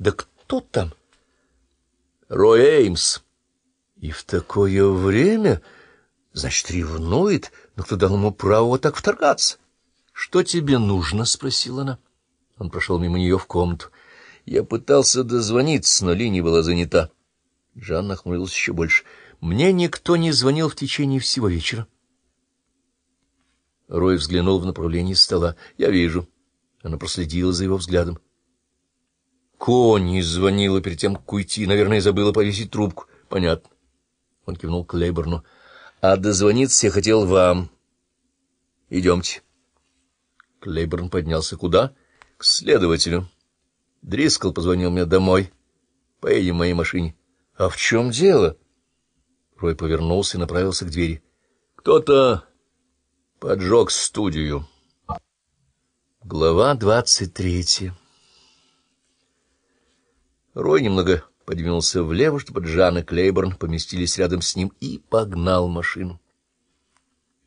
Да кто там? Рой Эймс. И в такое время, значит, ревнует, но кто дал ему право так вторгаться? Что тебе нужно? — спросила она. Он прошел мимо нее в комнату. Я пытался дозвониться, но линия была занята. Жан нахмурился еще больше. Мне никто не звонил в течение всего вечера. Рой взглянул в направлении стола. Я вижу. Она проследила за его взглядом. Кони звонила перед тем, как уйти. Наверное, забыла повесить трубку. Понятно. Он кивнул к Лейборну. А дозвониться я хотел вам. Идемте. Клейборн поднялся. Куда? К следователю. Дрискл позвонил мне домой. Поедем в моей машине. А в чем дело? Рой повернулся и направился к двери. Кто-то поджег студию. Глава двадцать третья. Рой немного подвинулся влево, чтобы Джан и Клейборн поместились рядом с ним, и погнал машину.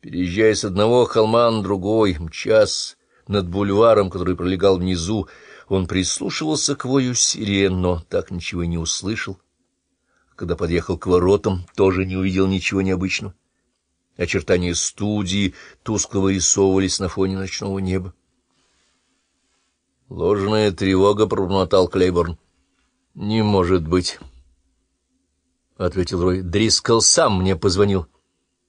Переезжая с одного холма на другой, мчас над бульваром, который пролегал внизу, он прислушивался к вою сирен, но так ничего и не услышал. Когда подъехал к воротам, тоже не увидел ничего необычного. Очертания студии тускло вырисовывались на фоне ночного неба. Ложная тревога пробормотал Клейборн. — Не может быть, — ответил Рой. — Дрискл сам мне позвонил.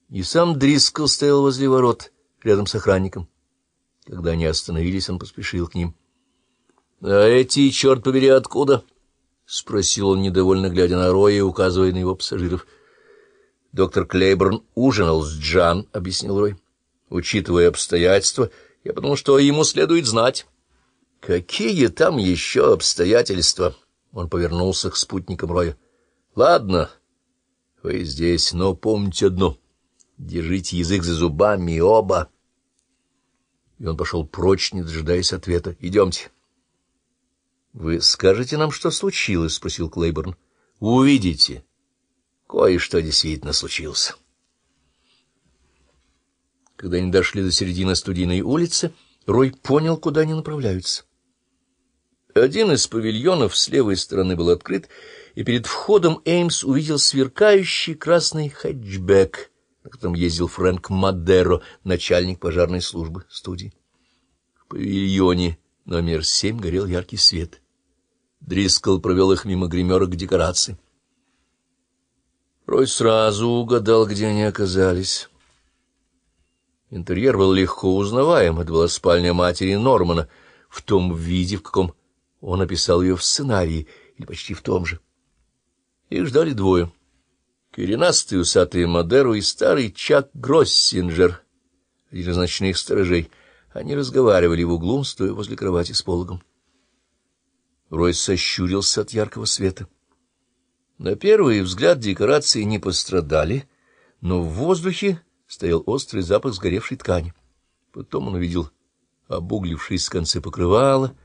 И сам Дрискл стоял возле ворот, рядом с охранником. Когда они остановились, он поспешил к ним. — А эти, черт побери, откуда? — спросил он, недовольно глядя на Роя и указывая на его пассажиров. — Доктор Клейборн ужинал с Джан, — объяснил Рой. — Учитывая обстоятельства, я подумал, что ему следует знать. — Какие там еще обстоятельства? Он повернулся к спутникам Роя. — Ладно, вы здесь, но помните одно. Держите язык за зубами оба. И он пошел прочь, не дожидаясь ответа. — Идемте. — Вы скажете нам, что случилось? — спросил Клейборн. — Увидите. Кое-что действительно случилось. Когда они дошли до середины студийной улицы, Рой понял, куда они направляются. Один из павильонов с левой стороны был открыт, и перед входом Эймс увидел сверкающий красный хэтчбэк, на котором ездил Фрэнк Мадеро, начальник пожарной службы студии. В павильоне номер семь горел яркий свет. Дрискл провел их мимо гримерок декораций. Рой сразу угадал, где они оказались. Интерьер был легко узнаваем. Это была спальня матери Нормана в том виде, в каком он описал ее в сценарии, или почти в том же. Их ждали двое. Коренастый усатый Мадеру и старый Чак Гроссинджер, один из ночных сторожей. Они разговаривали в углу, стоя возле кровати с пологом. Рой сощурился от яркого света. На первый взгляд декорации не пострадали, но в воздухе стоял острый запах сгоревшей ткани. Потом он увидел обуглившиеся концы покрывала,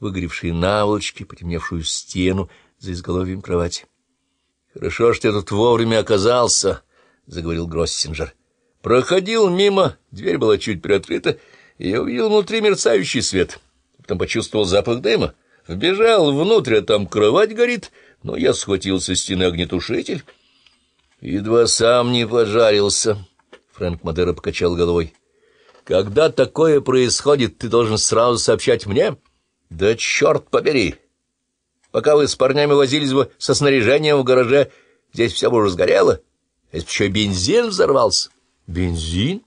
выгоревшие наволочки, потемневшую стену за изголовьем кровати. — Хорошо, что я тут вовремя оказался, — заговорил Гроссинджер. — Проходил мимо, дверь была чуть приоткрыта, и я увидел внутри мерцающий свет. Потом почувствовал запах дыма. Вбежал внутрь, а там кровать горит, но я схватил со стены огнетушитель. Едва сам не пожарился. Фрэнк Мадера покачал головой. — Когда такое происходит, ты должен сразу сообщать мне? —— Да черт побери! Пока вы с парнями возились бы со снаряжением в гараже, здесь все бы уже сгорело. Бы еще бензин взорвался. — Бензин?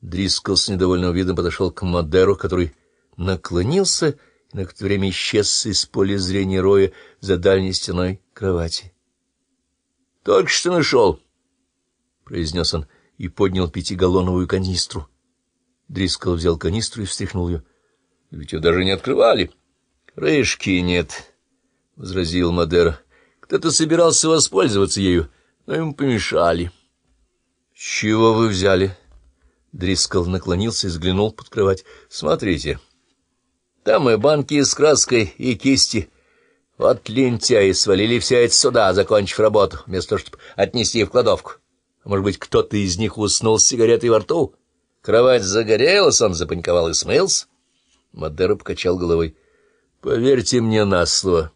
Дрискл с недовольным видом подошел к Мадеру, который наклонился и на какое-то время исчез из поля зрения Роя за дальней стеной кровати. — Только что нашел, — произнес он и поднял пятигаллоновую канистру. Дрискл взял канистру и встряхнул ее. — ведь ее даже не открывали. — Крышки нет, — возразил Мадера. — Кто-то собирался воспользоваться ею, но им помешали. — С чего вы взяли? Дрискл наклонился и взглянул под кровать. — Смотрите. Там и банки с краской, и кисти. Вот лентяи свалили все это сюда, закончив работу, вместо того, чтобы отнести в кладовку. А может быть, кто-то из них уснул с сигаретой во рту? Кровать загорелась, он запаниковал и смылся. Мадера покачал головой. Поверьте мне на слово,